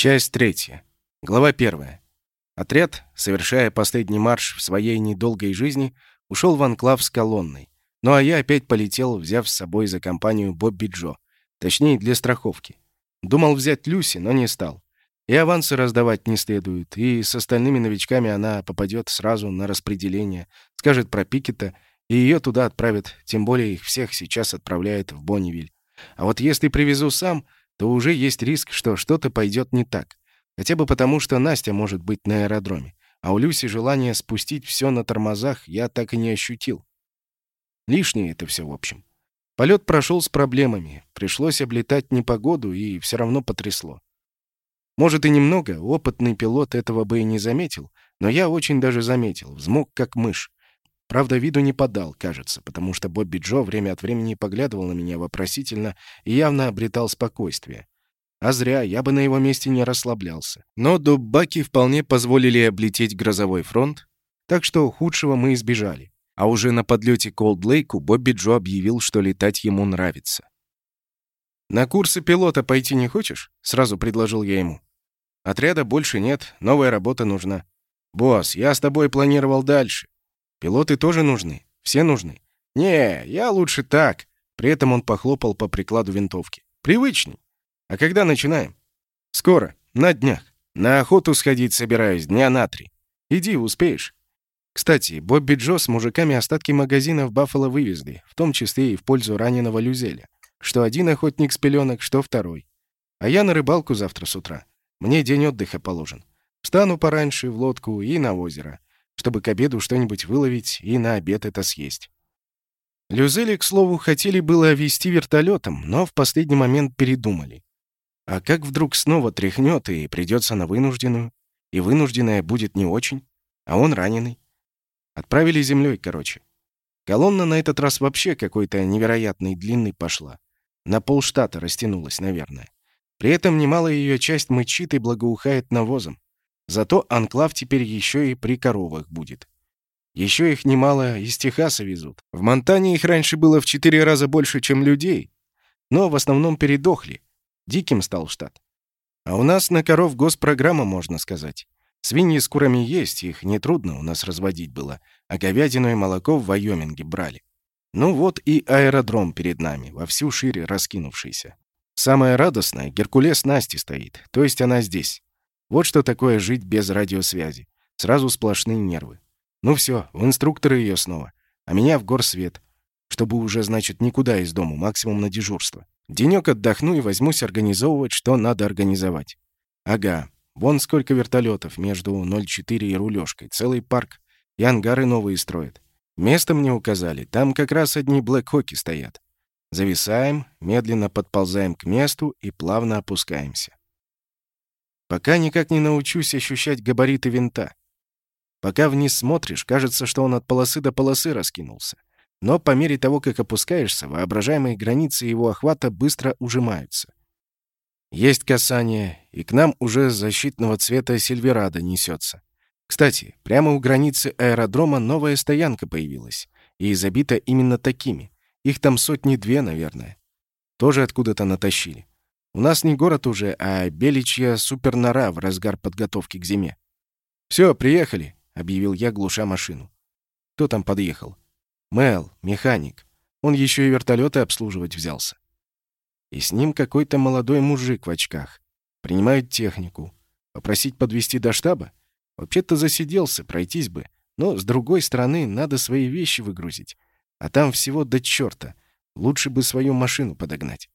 Часть третья. Глава первая. Отряд, совершая последний марш в своей недолгой жизни, ушел в анклав с колонной. Ну а я опять полетел, взяв с собой за компанию Бобби Джо. Точнее, для страховки. Думал взять Люси, но не стал. И авансы раздавать не следует, и с остальными новичками она попадет сразу на распределение, скажет про Пикета, и ее туда отправят, тем более их всех сейчас отправляют в Бонневиль. А вот если привезу сам, то уже есть риск, что что-то пойдет не так. Хотя бы потому, что Настя может быть на аэродроме. А у Люси желание спустить все на тормозах я так и не ощутил. Лишнее это все в общем. Полет прошел с проблемами. Пришлось облетать непогоду, и все равно потрясло. Может и немного, опытный пилот этого бы и не заметил, но я очень даже заметил, взмок как мышь. Правда, виду не подал, кажется, потому что Бобби Джо время от времени поглядывал на меня вопросительно и явно обретал спокойствие. А зря, я бы на его месте не расслаблялся. Но дубаки вполне позволили облететь грозовой фронт, так что худшего мы избежали. А уже на подлете к Олд-Лейку Бобби Джо объявил, что летать ему нравится. «На курсы пилота пойти не хочешь?» — сразу предложил я ему. «Отряда больше нет, новая работа нужна». «Босс, я с тобой планировал дальше. Пилоты тоже нужны. Все нужны. Не, я лучше так. При этом он похлопал по прикладу винтовки. Привычней. А когда начинаем? Скоро. На днях. На охоту сходить собираюсь дня на три. Иди, успеешь. Кстати, Бобби Джо с мужиками остатки магазина в Баффало вывезли, в том числе и в пользу раненого Люзеля. Что один охотник с пеленок, что второй. А я на рыбалку завтра с утра. Мне день отдыха положен. Встану пораньше в лодку и на озеро чтобы к обеду что-нибудь выловить и на обед это съесть. Люзели, к слову, хотели было вести вертолетом, но в последний момент передумали. А как вдруг снова тряхнет и придется на вынужденную? И вынужденная будет не очень, а он раненый. Отправили землей, короче. Колонна на этот раз вообще какой-то невероятной длинной пошла. На полштата растянулась, наверное. При этом немалая ее часть мычит и благоухает навозом. Зато анклав теперь еще и при коровах будет. Еще их немало из Техаса везут. В Монтане их раньше было в четыре раза больше, чем людей. Но в основном передохли. Диким стал штат. А у нас на коров госпрограмма, можно сказать. Свиньи с курами есть, их нетрудно у нас разводить было. А говядину и молоко в Вайоминге брали. Ну вот и аэродром перед нами, во всю шире раскинувшийся. Самое радостное, Геркулес Насти стоит, то есть она здесь. Вот что такое жить без радиосвязи. Сразу сплошные нервы. Ну все, в инструкторы ее снова. А меня в горсвет. Чтобы уже, значит, никуда из дому, максимум на дежурство. Денек отдохну и возьмусь организовывать, что надо организовать. Ага, вон сколько вертолетов между 04 и рулежкой. Целый парк. И ангары новые строят. Место мне указали. Там как раз одни блэк-хоки стоят. Зависаем, медленно подползаем к месту и плавно опускаемся. Пока никак не научусь ощущать габариты винта. Пока вниз смотришь, кажется, что он от полосы до полосы раскинулся. Но по мере того, как опускаешься, воображаемые границы его охвата быстро ужимаются. Есть касание, и к нам уже защитного цвета Сильверада несется. Кстати, прямо у границы аэродрома новая стоянка появилась, и забита именно такими. Их там сотни-две, наверное. Тоже откуда-то натащили. У нас не город уже, а беличья супернора в разгар подготовки к зиме. «Все, приехали», — объявил я, глуша машину. «Кто там подъехал?» «Мэл, механик. Он еще и вертолеты обслуживать взялся». И с ним какой-то молодой мужик в очках. Принимают технику. Попросить подвести до штаба? Вообще-то засиделся, пройтись бы. Но, с другой стороны, надо свои вещи выгрузить. А там всего до черта. Лучше бы свою машину подогнать.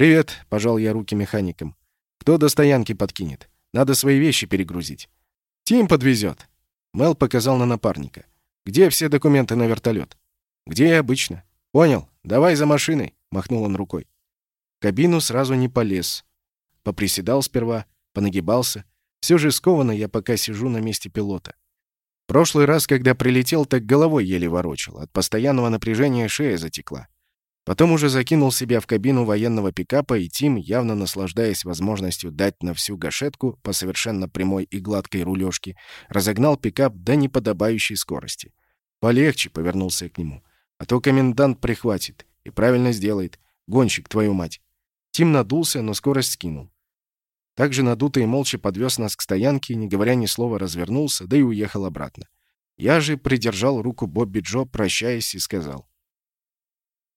«Привет», — пожал я руки механикам. «Кто до стоянки подкинет? Надо свои вещи перегрузить». «Тим подвезет». Мел показал на напарника. «Где все документы на вертолет?» «Где и обычно». «Понял. Давай за машиной», — махнул он рукой. В кабину сразу не полез. Поприседал сперва, понагибался. Все же скованно я пока сижу на месте пилота. Прошлый раз, когда прилетел, так головой еле ворочал. От постоянного напряжения шея затекла. Потом уже закинул себя в кабину военного пикапа, и Тим, явно наслаждаясь возможностью дать на всю гашетку по совершенно прямой и гладкой рулежке, разогнал пикап до неподобающей скорости. «Полегче», — повернулся я к нему, — «а то комендант прихватит. И правильно сделает. Гонщик, твою мать». Тим надулся, но скорость скинул. Также надутый и молча подвез нас к стоянке, не говоря ни слова, развернулся, да и уехал обратно. Я же придержал руку Бобби Джо, прощаясь, и сказал.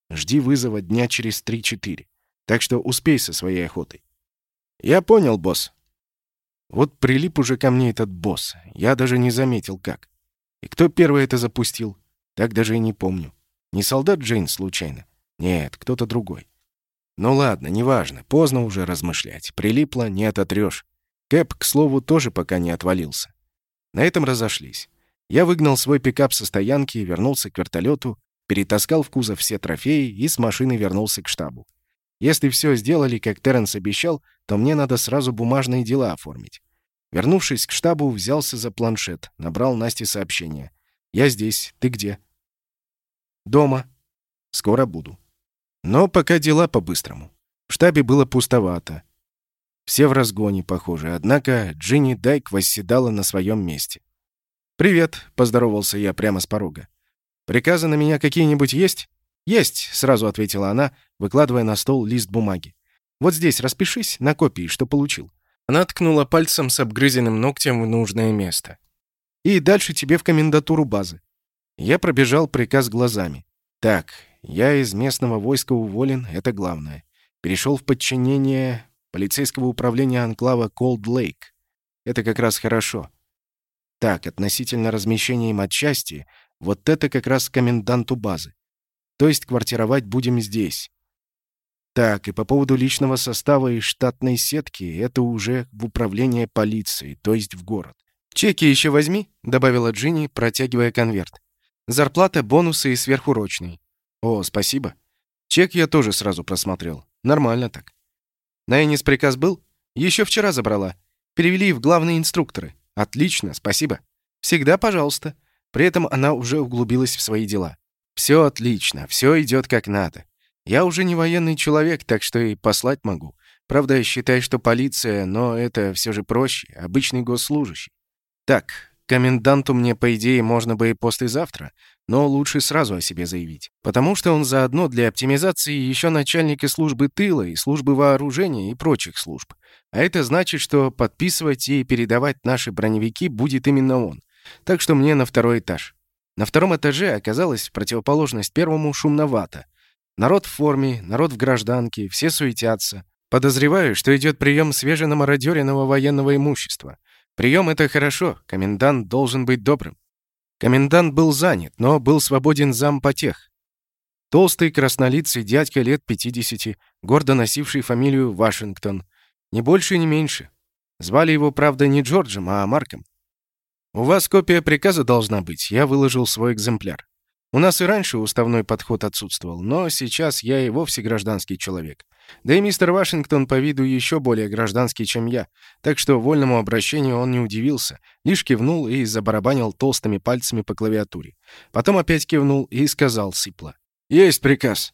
«Жди вызова дня через три-четыре. Так что успей со своей охотой». «Я понял, босс». Вот прилип уже ко мне этот босс. Я даже не заметил, как. И кто первый это запустил? Так даже и не помню. Не солдат Джейн случайно? Нет, кто-то другой. Ну ладно, неважно, поздно уже размышлять. Прилипло, не ототрёшь. Кэп, к слову, тоже пока не отвалился. На этом разошлись. Я выгнал свой пикап со стоянки, вернулся к вертолету, перетаскал в кузов все трофеи и с машины вернулся к штабу. Если все сделали, как Терренс обещал, то мне надо сразу бумажные дела оформить. Вернувшись к штабу, взялся за планшет, набрал Насте сообщение. «Я здесь. Ты где?» «Дома. Скоро буду». Но пока дела по-быстрому. В штабе было пустовато. Все в разгоне, похоже, однако Джинни Дайк восседала на своем месте. «Привет», — поздоровался я прямо с порога. «Приказы на меня какие-нибудь есть?» «Есть», — сразу ответила она, выкладывая на стол лист бумаги. «Вот здесь распишись на копии, что получил». Она ткнула пальцем с обгрызенным ногтем в нужное место. «И дальше тебе в комендатуру базы». Я пробежал приказ глазами. «Так, я из местного войска уволен, это главное. Перешел в подчинение полицейского управления анклава Колд Лейк. Это как раз хорошо. Так, относительно размещения им отчасти, вот это как раз коменданту базы. То есть квартировать будем здесь. Так, и по поводу личного состава и штатной сетки, это уже в управление полиции, то есть в город. «Чеки еще возьми», — добавила Джинни, протягивая конверт. «Зарплата, бонусы и сверхурочные. «О, спасибо. Чек я тоже сразу просмотрел. Нормально так». «На Энис приказ был?» «Еще вчера забрала. Перевели в главные инструкторы. Отлично, спасибо. Всегда пожалуйста». При этом она уже углубилась в свои дела. «Все отлично, все идет как надо. Я уже не военный человек, так что и послать могу. Правда, я считаю, что полиция, но это все же проще, обычный госслужащий. Так, коменданту мне, по идее, можно бы и послезавтра, но лучше сразу о себе заявить. Потому что он заодно для оптимизации еще начальника службы тыла и службы вооружения и прочих служб. А это значит, что подписывать и передавать наши броневики будет именно он. Так что мне на второй этаж. На втором этаже оказалось в противоположность первому шумновато. Народ в форме, народ в гражданке, все суетятся. Подозреваю, что идет прием свеженамародеренного военного имущества. Прием это хорошо, комендант должен быть добрым. Комендант был занят, но был свободен зампотех. Толстый краснолицый дядька лет 50, гордо носивший фамилию Вашингтон. Не больше, не меньше. Звали его, правда, не Джорджем, а Марком. «У вас копия приказа должна быть», я выложил свой экземпляр. У нас и раньше уставной подход отсутствовал, но сейчас я и вовсе гражданский человек. Да и мистер Вашингтон по виду еще более гражданский, чем я, так что вольному обращению он не удивился, лишь кивнул и забарабанил толстыми пальцами по клавиатуре. Потом опять кивнул и сказал сипло. «Есть приказ.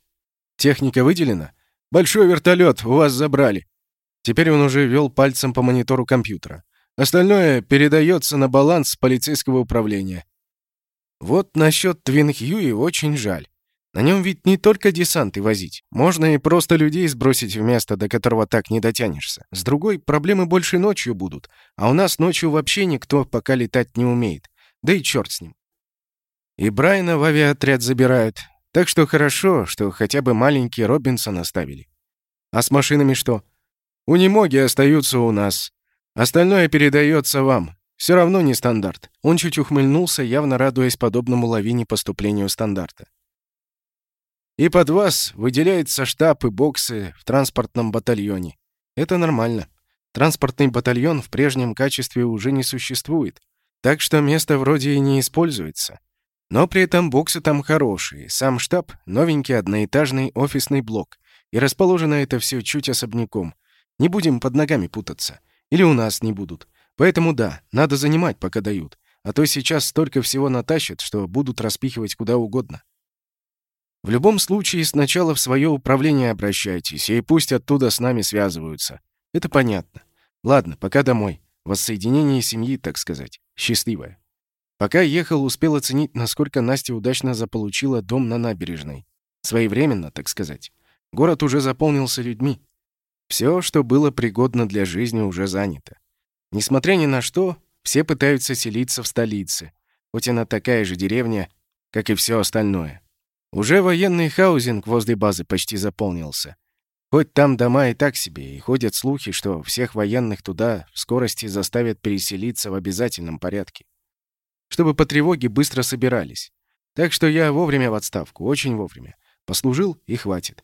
Техника выделена? Большой вертолет, у вас забрали». Теперь он уже вел пальцем по монитору компьютера. Остальное передается на баланс полицейского управления. Вот насчет Твин Хьюи очень жаль. На нем ведь не только десанты возить. Можно и просто людей сбросить в место, до которого так не дотянешься. С другой, проблемы больше ночью будут. А у нас ночью вообще никто пока летать не умеет. Да и черт с ним. И Брайана в авиаотряд забирают. Так что хорошо, что хотя бы маленький Робинсон оставили. А с машинами что? Унемоги остаются у нас. Остальное передается вам. Все равно не стандарт. Он чуть ухмыльнулся, явно радуясь подобному лавине поступлению стандарта. И под вас выделяется штаб и боксы в транспортном батальоне. Это нормально. Транспортный батальон в прежнем качестве уже не существует, так что место вроде и не используется. Но при этом боксы там хорошие, сам штаб — новенький одноэтажный офисный блок, и расположено это все чуть особняком. Не будем под ногами путаться. Или у нас не будут. Поэтому да, надо занимать, пока дают. А то сейчас столько всего натащат, что будут распихивать куда угодно. В любом случае, сначала в свое управление обращайтесь, и пусть оттуда с нами связываются. Это понятно. Ладно, пока домой. Воссоединение семьи, так сказать. Счастливое. Пока ехал, успел оценить, насколько Настя удачно заполучила дом на набережной. Своевременно, так сказать. Город уже заполнился людьми. Все, что было пригодно для жизни, уже занято. Несмотря ни на что, все пытаются селиться в столице, хоть она такая же деревня, как и все остальное. Уже военный хаузинг возле базы почти заполнился. Хоть там дома и так себе, и ходят слухи, что всех военных туда в скорости заставят переселиться в обязательном порядке. Чтобы по тревоге быстро собирались. Так что я вовремя в отставку, очень вовремя. Послужил и хватит.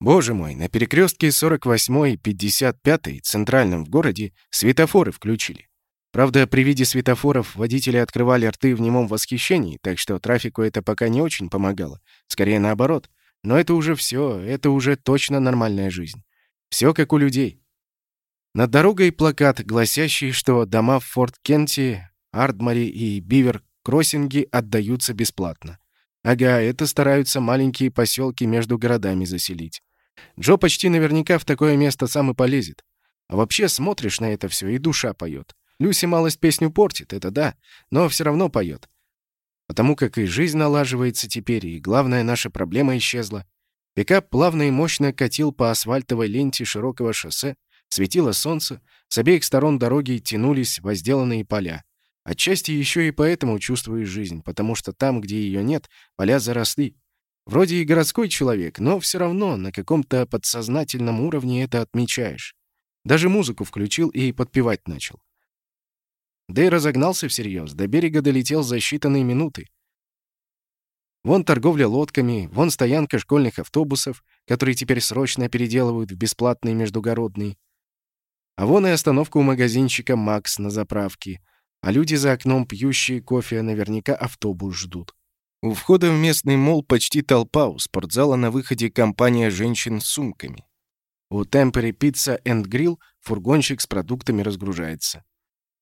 Боже мой, на перекрестке 48 и 55 центральном в городе светофоры включили. Правда, при виде светофоров водители открывали рты в немом восхищении, так что трафику это пока не очень помогало. Скорее наоборот. Но это уже все, это уже точно нормальная жизнь. Все как у людей. Над дорогой плакат, гласящий, что дома в Форт Кенте, Ардмари и Бивер-Кроссинги отдаются бесплатно. Ага, это стараются маленькие поселки между городами заселить. Джо почти наверняка в такое место сам и полезет. А вообще смотришь на это все, и душа поет. Люси малость песню портит, это да, но все равно поет. Потому как и жизнь налаживается теперь, и главная наша проблема исчезла. Пикап плавно и мощно катил по асфальтовой ленте широкого шоссе, светило солнце, с обеих сторон дороги тянулись возделанные поля. Отчасти еще и поэтому чувствуешь жизнь, потому что там, где ее нет, поля заросли. Вроде и городской человек, но все равно на каком-то подсознательном уровне это отмечаешь. Даже музыку включил и подпевать начал. Да и разогнался всерьез, до берега долетел за считанные минуты. Вон торговля лодками, вон стоянка школьных автобусов, которые теперь срочно переделывают в бесплатные междугородные. А вон и остановка у магазинчика «Макс» на заправке. А люди за окном, пьющие кофе, наверняка автобус ждут. У входа в местный мол почти толпа, у спортзала на выходе компания женщин с сумками. У Темпери Пицца энд Грилл фургончик с продуктами разгружается.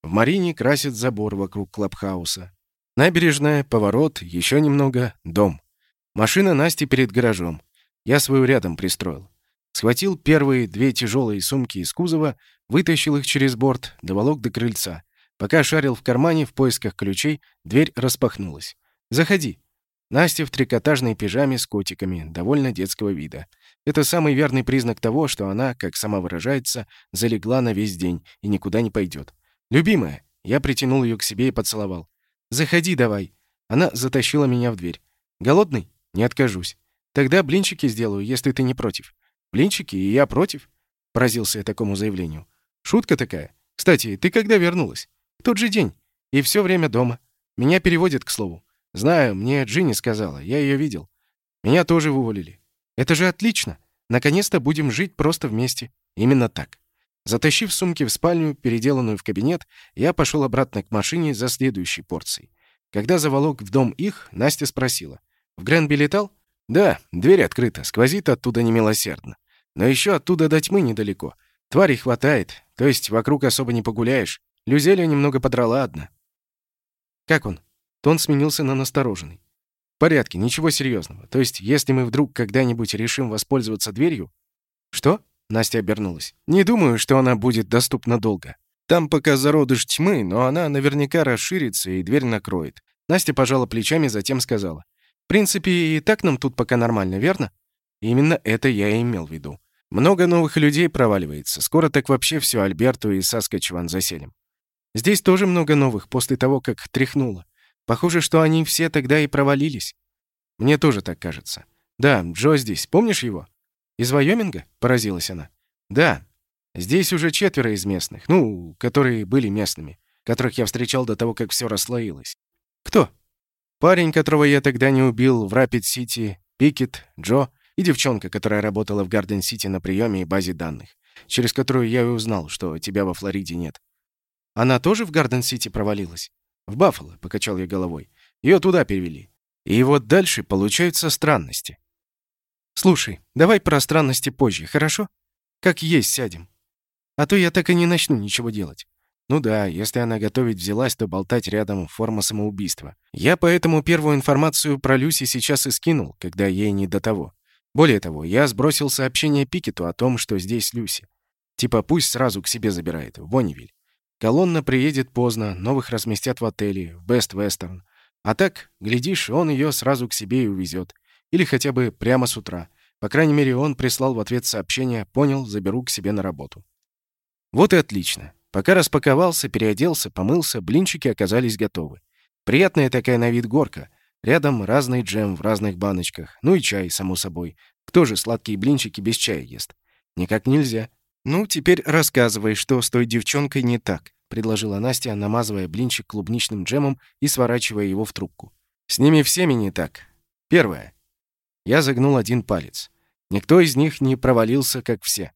В Марине красят забор вокруг клабхауса. Набережная, поворот, еще немного, дом. Машина Насти перед гаражом. Я свою рядом пристроил. Схватил первые две тяжелые сумки из кузова, вытащил их через борт, доволок до крыльца. Пока шарил в кармане в поисках ключей, дверь распахнулась. «Заходи». Настя в трикотажной пижаме с котиками, довольно детского вида. Это самый верный признак того, что она, как сама выражается, залегла на весь день и никуда не пойдет. «Любимая!» Я притянул ее к себе и поцеловал. «Заходи давай!» Она затащила меня в дверь. «Голодный?» «Не откажусь. Тогда блинчики сделаю, если ты не против». «Блинчики? И я против?» Поразился я такому заявлению. «Шутка такая. Кстати, ты когда вернулась?» «Тот же день. И все время дома. Меня переводят, к слову. Знаю, мне Джинни сказала. Я ее видел. Меня тоже уволили. Это же отлично. Наконец-то будем жить просто вместе. Именно так. Затащив сумки в спальню, переделанную в кабинет, я пошел обратно к машине за следующей порцией. Когда заволок в дом их, Настя спросила. «В Гренби летал?» «Да, дверь открыта, сквозит оттуда немилосердно. Но еще оттуда до тьмы недалеко. Тварей хватает, то есть вокруг особо не погуляешь. Люзеля немного подрала одна». «Как он?» Тон сменился на настороженный. «В порядке, ничего серьезного. То есть, если мы вдруг когда-нибудь решим воспользоваться дверью...» «Что?» Настя обернулась. «Не думаю, что она будет доступна долго. Там пока зародыш тьмы, но она наверняка расширится и дверь накроет». Настя пожала плечами, затем сказала. «В принципе, и так нам тут пока нормально, верно?» Именно это я и имел в виду. Много новых людей проваливается. Скоро так вообще все Альберту и Саскачеван заселим. Здесь тоже много новых после того, как тряхнуло. Похоже, что они все тогда и провалились. Мне тоже так кажется. Да, Джо здесь. Помнишь его? «Из Вайоминга?» — поразилась она. «Да. Здесь уже четверо из местных. Ну, которые были местными. Которых я встречал до того, как все расслоилось». «Кто?» «Парень, которого я тогда не убил в Рапид-Сити, Пикет, Джо и девчонка, которая работала в Гарден-Сити на приеме и базе данных, через которую я и узнал, что тебя во Флориде нет». «Она тоже в Гарден-Сити провалилась?» «В Баффало», — покачал я головой. Ее туда перевели. И вот дальше получаются странности. Слушай, давай про странности позже, хорошо? Как есть сядем. А то я так и не начну ничего делать. Ну да, если она готовить взялась, то болтать рядом — форма самоубийства. Я поэтому первую информацию про Люси сейчас и скинул, когда ей не до того. Более того, я сбросил сообщение Пикету о том, что здесь Люси. Типа пусть сразу к себе забирает, в Бонневиль. Колонна приедет поздно, новых разместят в отеле, в Бест Вестерн. А так, глядишь, он ее сразу к себе и увезет. Или хотя бы прямо с утра. По крайней мере, он прислал в ответ сообщение «Понял, заберу к себе на работу». Вот и отлично. Пока распаковался, переоделся, помылся, блинчики оказались готовы. Приятная такая на вид горка. Рядом разный джем в разных баночках. Ну и чай, само собой. Кто же сладкие блинчики без чая ест? Никак нельзя. Ну, теперь рассказывай, что с той девчонкой не так, предложила Настя, намазывая блинчик клубничным джемом и сворачивая его в трубку. С ними всеми не так. Первое. Я загнул один палец. Никто из них не провалился, как все.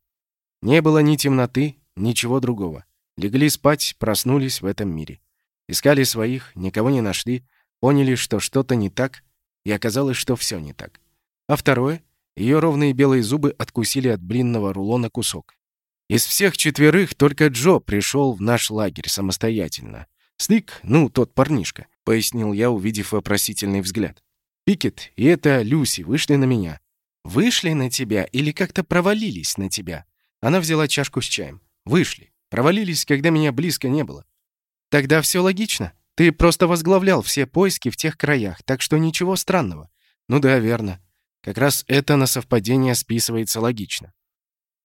Не было ни темноты, ничего другого. Легли спать, проснулись в этом мире. Искали своих, никого не нашли, поняли, что что-то не так, и оказалось, что все не так. А второе, ее ровные белые зубы откусили от блинного рулона кусок. Из всех четверых только Джо пришел в наш лагерь самостоятельно. Слик, ну, тот парнишка, пояснил я, увидев вопросительный взгляд. Пикет и это Люси вышли на меня. Вышли на тебя или как-то провалились на тебя? Она взяла чашку с чаем. Вышли. Провалились, когда меня близко не было. Тогда все логично. Ты просто возглавлял все поиски в тех краях, так что ничего странного. Ну да, верно. Как раз это на совпадение списывается логично.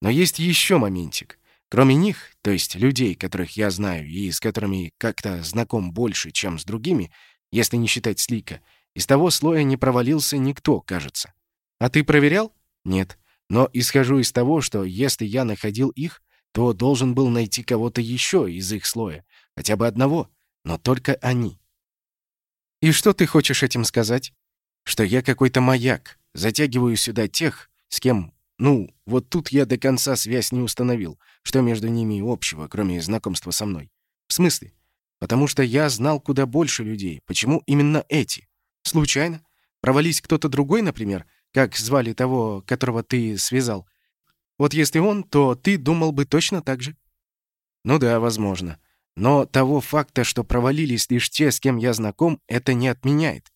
Но есть еще моментик. Кроме них, то есть людей, которых я знаю и с которыми как-то знаком больше, чем с другими, если не считать Слика, из того слоя не провалился никто, кажется. А ты проверял? Нет. Но исхожу из того, что если я находил их, то должен был найти кого-то еще из их слоя, хотя бы одного, но только они. И что ты хочешь этим сказать? Что я какой-то маяк, затягиваю сюда тех, с кем... Ну, вот тут я до конца связь не установил, что между ними общего, кроме знакомства со мной. В смысле? Потому что я знал куда больше людей. Почему именно эти? Случайно? Провались кто-то другой, например, как звали того, которого ты связал, вот если он, то ты думал бы точно так же. Ну да, возможно. Но того факта, что провалились лишь те, с кем я знаком, это не отменяет.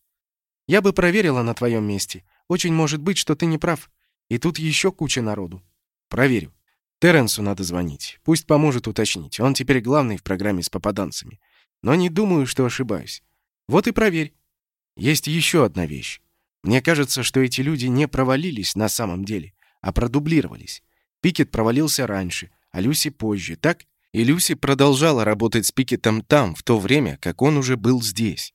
Я бы проверила на твоем месте. Очень может быть, что ты не прав. И тут еще куча народу. Проверю. Терренсу надо звонить. Пусть поможет уточнить. Он теперь главный в программе с попаданцами. Но не думаю, что ошибаюсь. Вот и проверь. Есть еще одна вещь. Мне кажется, что эти люди не провалились на самом деле, а продублировались. Пикет провалился раньше, а Люси позже, так? И Люси продолжала работать с Пикетом там, в то время, как он уже был здесь.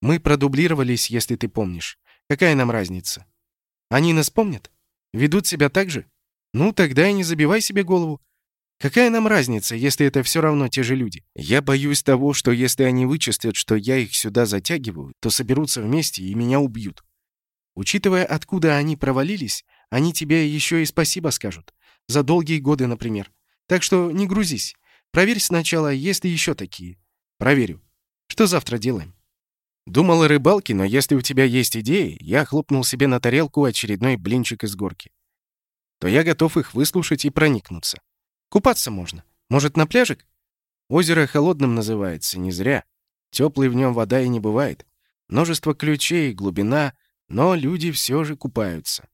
Мы продублировались, если ты помнишь. Какая нам разница? Они нас помнят? Ведут себя так же? Ну, тогда и не забивай себе голову. Какая нам разница, если это все равно те же люди? Я боюсь того, что если они вычислят, что я их сюда затягиваю, то соберутся вместе и меня убьют. Учитывая, откуда они провалились, они тебе еще и спасибо скажут. За долгие годы, например. Так что не грузись. Проверь сначала, есть ли еще такие. Проверю. Что завтра делаем? Думал о рыбалке, но если у тебя есть идеи, я хлопнул себе на тарелку очередной блинчик из горки. То я готов их выслушать и проникнуться. Купаться можно. Может, на пляжик? Озеро холодным называется, не зря. Теплой в нем вода и не бывает. Множество ключей, глубина, но люди все же купаются.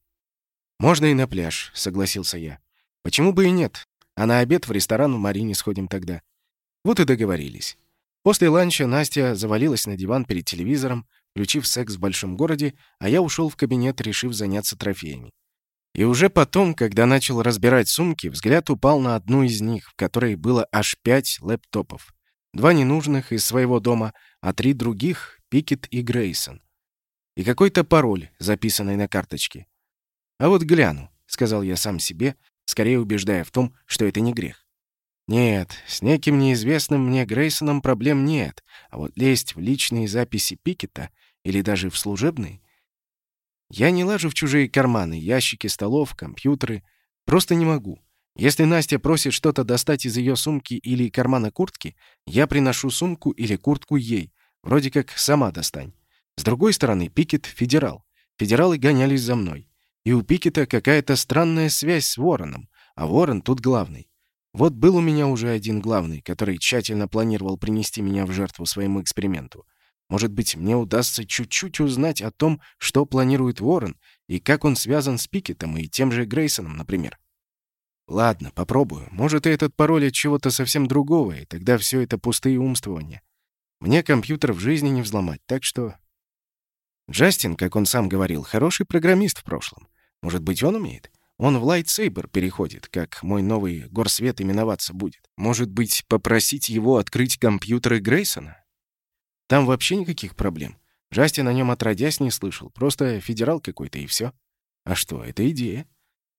«Можно и на пляж», — согласился я. «Почему бы и нет? А на обед в ресторан в Марине сходим тогда». Вот и договорились. После ланча Настя завалилась на диван перед телевизором, включив секс в большом городе, а я ушел в кабинет, решив заняться трофеями. И уже потом, когда начал разбирать сумки, взгляд упал на одну из них, в которой было аж пять лэптопов. Два ненужных из своего дома, а три других — Пикет и Грейсон. И какой-то пароль, записанный на карточке. «А вот гляну», — сказал я сам себе, скорее убеждая в том, что это не грех. Нет, с неким неизвестным мне Грейсоном проблем нет, а вот лезть в личные записи Пикета или даже в служебные... Я не лажу в чужие карманы, ящики столов, компьютеры. Просто не могу. Если Настя просит что-то достать из ее сумки или кармана куртки, я приношу сумку или куртку ей. Вроде как сама достань. С другой стороны, Пикет — федерал. Федералы гонялись за мной. И у Пикета какая-то странная связь с Вороном, а Ворон тут главный. Вот был у меня уже один главный, который тщательно планировал принести меня в жертву своему эксперименту. Может быть, мне удастся чуть-чуть узнать о том, что планирует Ворон и как он связан с Пикетом и тем же Грейсоном, например. Ладно, попробую. Может, и этот пароль от чего-то совсем другого, и тогда все это пустые умствования. Мне компьютер в жизни не взломать, так что Джастин, как он сам говорил, хороший программист в прошлом. Может быть, он умеет? Он в лайтсейбер переходит, как мой новый горсвет именоваться будет. Может быть, попросить его открыть компьютеры Грейсона? Там вообще никаких проблем. Джастин о нем отродясь не слышал. Просто федерал какой-то и все. А что, это идея.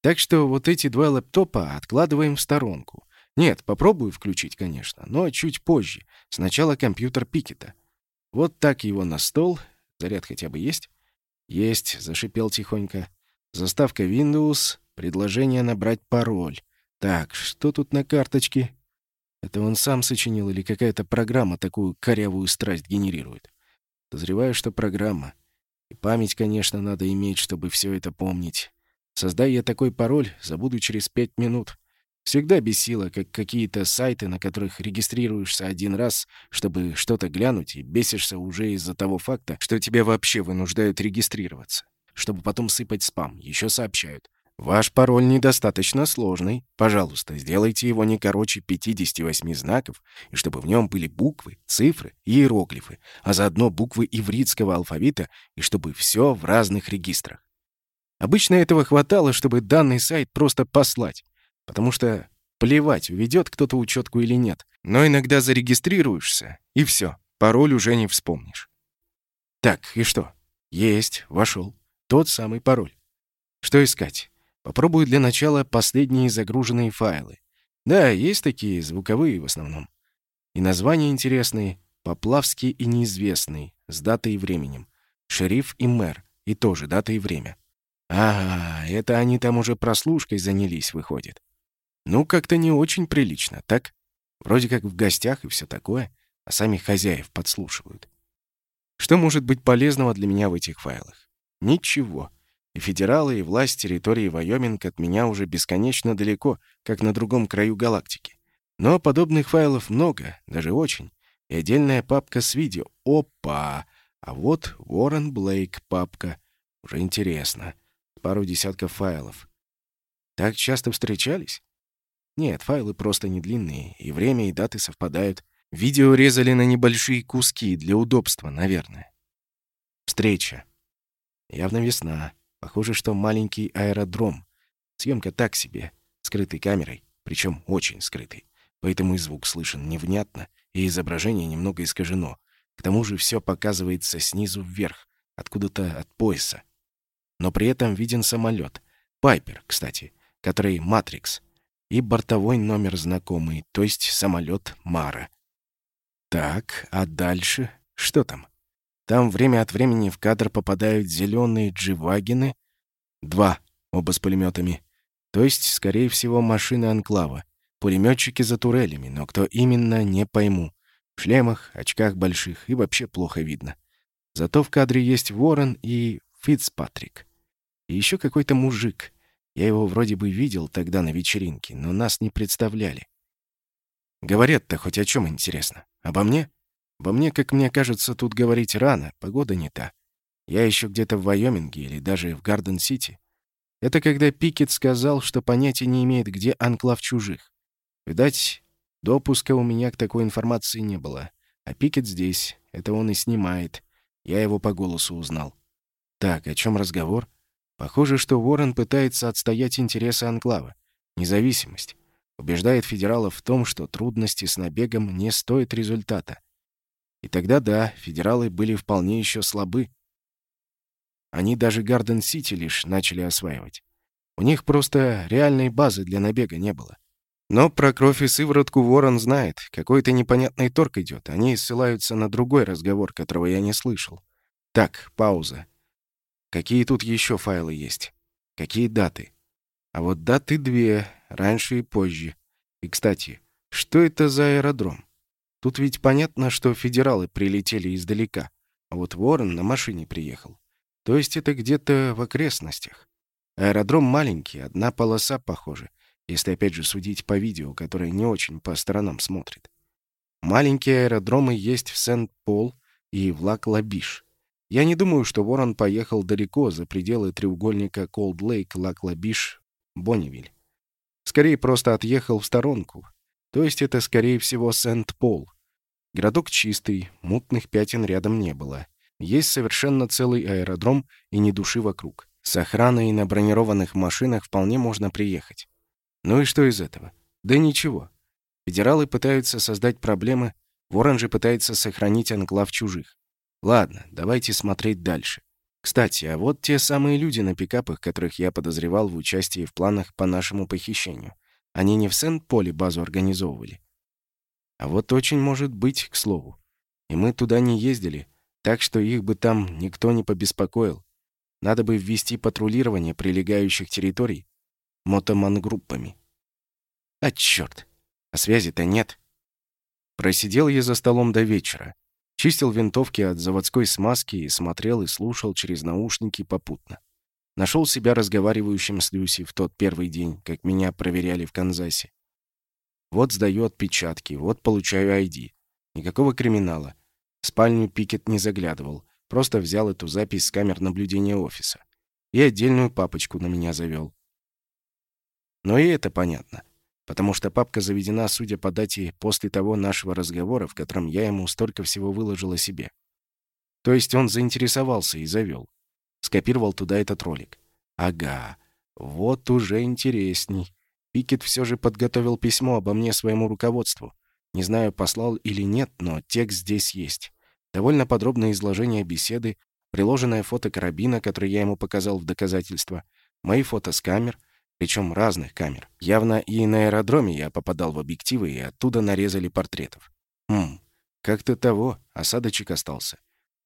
Так что вот эти два лэптопа откладываем в сторонку. Нет, попробую включить, конечно, но чуть позже. Сначала компьютер Пикета. Вот так его на стол. Заряд хотя бы есть? Есть, зашипел тихонько. Заставка Windows, предложение набрать пароль. Так, что тут на карточке? Это он сам сочинил или какая-то программа такую корявую страсть генерирует? Подозреваю, что программа. И память, конечно, надо иметь, чтобы все это помнить. Создай я такой пароль, забуду через пять минут. Всегда бесило, как какие-то сайты, на которых регистрируешься один раз, чтобы что-то глянуть, и бесишься уже из-за того факта, что тебя вообще вынуждают регистрироваться. Чтобы потом сыпать спам, еще сообщают. Ваш пароль недостаточно сложный. Пожалуйста, сделайте его не короче 58 знаков, и чтобы в нем были буквы, цифры и иероглифы, а заодно буквы ивритского алфавита, и чтобы все в разных регистрах. Обычно этого хватало, чтобы данный сайт просто послать, потому что плевать, уведет кто-то учетку или нет. Но иногда зарегистрируешься, и все, пароль уже не вспомнишь. Так, и что? Есть, вошел. Тот самый пароль. Что искать? Попробую для начала последние загруженные файлы. Да, есть такие, звуковые в основном. И названия интересные, Поплавский и неизвестный, с датой и временем. Шериф и мэр, и тоже дата и время. Ага, это они там уже прослушкой занялись, выходит. Ну, как-то не очень прилично, так? Вроде как в гостях и все такое, а сами хозяев подслушивают. Что может быть полезного для меня в этих файлах? Ничего. И федералы, и власть территории Вайоминг от меня уже бесконечно далеко, как на другом краю галактики. Но подобных файлов много, даже очень. И отдельная папка с видео. Опа! А вот Уоррен Блейк папка. Уже интересно. Пару десятков файлов. Так часто встречались? Нет, файлы просто не длинные, и время, и даты совпадают. Видео резали на небольшие куски для удобства, наверное. Встреча. Явно весна. Похоже, что маленький аэродром. Съемка так себе, скрытой камерой, причем очень скрытой. Поэтому и звук слышен невнятно, и изображение немного искажено. К тому же все показывается снизу вверх, откуда-то от пояса. Но при этом виден самолет. Пайпер, кстати, который «Матрикс». И бортовой номер знакомый, то есть самолет Мара. Так, а дальше? Что там? Там время от времени в кадр попадают зеленые дживагины. Два, оба с пулеметами. То есть, скорее всего, машины Анклава. Пулеметчики за турелями, но кто именно, не пойму. В шлемах, очках больших и вообще плохо видно. Зато в кадре есть Ворон и Фицпатрик. И еще какой-то мужик. Я его вроде бы видел тогда на вечеринке, но нас не представляли. Говорят-то хоть о чем интересно? Обо мне? Обо мне, как мне кажется, тут говорить рано, погода не та. Я еще где-то в Вайоминге или даже в Гарден-Сити. Это когда Пикет сказал, что понятия не имеет, где анклав чужих. Видать, допуска у меня к такой информации не было. А Пикет здесь, это он и снимает. Я его по голосу узнал. Так, о чем разговор? Похоже, что Уоррен пытается отстоять интересы анклава. Независимость. Убеждает федералов в том, что трудности с набегом не стоят результата. И тогда да, федералы были вполне еще слабы. Они даже Гарден-Сити лишь начали осваивать. У них просто реальной базы для набега не было. Но про кровь и сыворотку Ворон знает. Какой-то непонятный торг идет. Они ссылаются на другой разговор, которого я не слышал. Так, пауза. Какие тут еще файлы есть? Какие даты? А вот даты две, раньше и позже. И, кстати, что это за аэродром? Тут ведь понятно, что федералы прилетели издалека, а вот Ворон на машине приехал. То есть это где-то в окрестностях. Аэродром маленький, одна полоса, похоже, если опять же судить по видео, которое не очень по сторонам смотрит. Маленькие аэродромы есть в Сент-Пол и в Лак-Ла-Биш. Я не думаю, что Ворон поехал далеко за пределы треугольника Колд-Лейк, Лак-Ла-Биш, Бонневиль. Скорее, просто отъехал в сторонку, то есть это, скорее всего, Сент-Пол. Городок чистый, мутных пятен рядом не было. Есть совершенно целый аэродром и ни души вокруг. С охраной на бронированных машинах вполне можно приехать. Ну и что из этого? Да ничего. Федералы пытаются создать проблемы, Ворон же пытается сохранить анклав чужих. Ладно, давайте смотреть дальше. Кстати, а вот те самые люди на пикапах, которых я подозревал в участии в планах по нашему похищению. Они не в Сент-Поле базу организовывали. А вот очень может быть, к слову. И мы туда не ездили, так что их бы там никто не побеспокоил. Надо бы ввести патрулирование прилегающих территорий мотомангруппами. А чёрт, а связи-то нет. Просидел я за столом до вечера. Чистил винтовки от заводской смазки и смотрел и слушал через наушники попутно. Нашел себя разговаривающим с Люси в тот первый день, как меня проверяли в Канзасе. Вот сдаю отпечатки, вот получаю ID. Никакого криминала. В спальню Пикет не заглядывал, просто взял эту запись с камер наблюдения офиса. И отдельную папочку на меня завел. Но и это понятно потому что папка заведена, судя по дате, после того нашего разговора, в котором я ему столько всего выложил о себе. То есть он заинтересовался и завел. Скопировал туда этот ролик. Ага, вот уже интересней. Пикет все же подготовил письмо обо мне своему руководству. Не знаю, послал или нет, но текст здесь есть. Довольно подробное изложение беседы, приложенное фото карабина, которое я ему показал в доказательство, мои фото с камер — причем разных камер. Явно и на аэродроме я попадал в объективы, и оттуда нарезали портретов. Хм, как-то того, осадочек остался.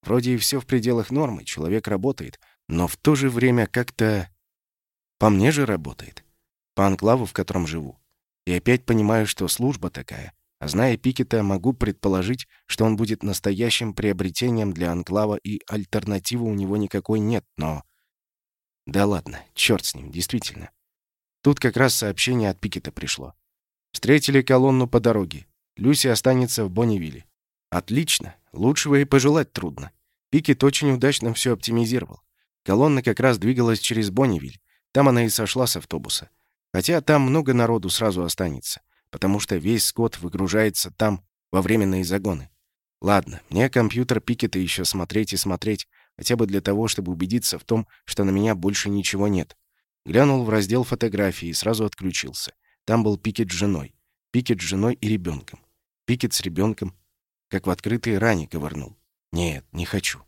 Вроде и все в пределах нормы, человек работает, но в то же время как-то... По мне же работает. По анклаву, в котором живу. И опять понимаю, что служба такая. А зная Пикета, могу предположить, что он будет настоящим приобретением для анклава, и альтернативы у него никакой нет, но... Да ладно, черт с ним, действительно. Тут как раз сообщение от Пикета пришло. Встретили колонну по дороге. Люси останется в Бонневилле. Отлично. Лучшего и пожелать трудно. Пикет очень удачно все оптимизировал. Колонна как раз двигалась через Бонневиль. Там она и сошла с автобуса. Хотя там много народу сразу останется, потому что весь скот выгружается там во временные загоны. Ладно, мне компьютер Пикета еще смотреть и смотреть, хотя бы для того, чтобы убедиться в том, что на меня больше ничего нет. Глянул в раздел фотографии и сразу отключился. Там был Пикет с женой. Пикет с женой и ребенком. Пикет с ребенком, как в открытой ране ковырнул. Нет, не хочу.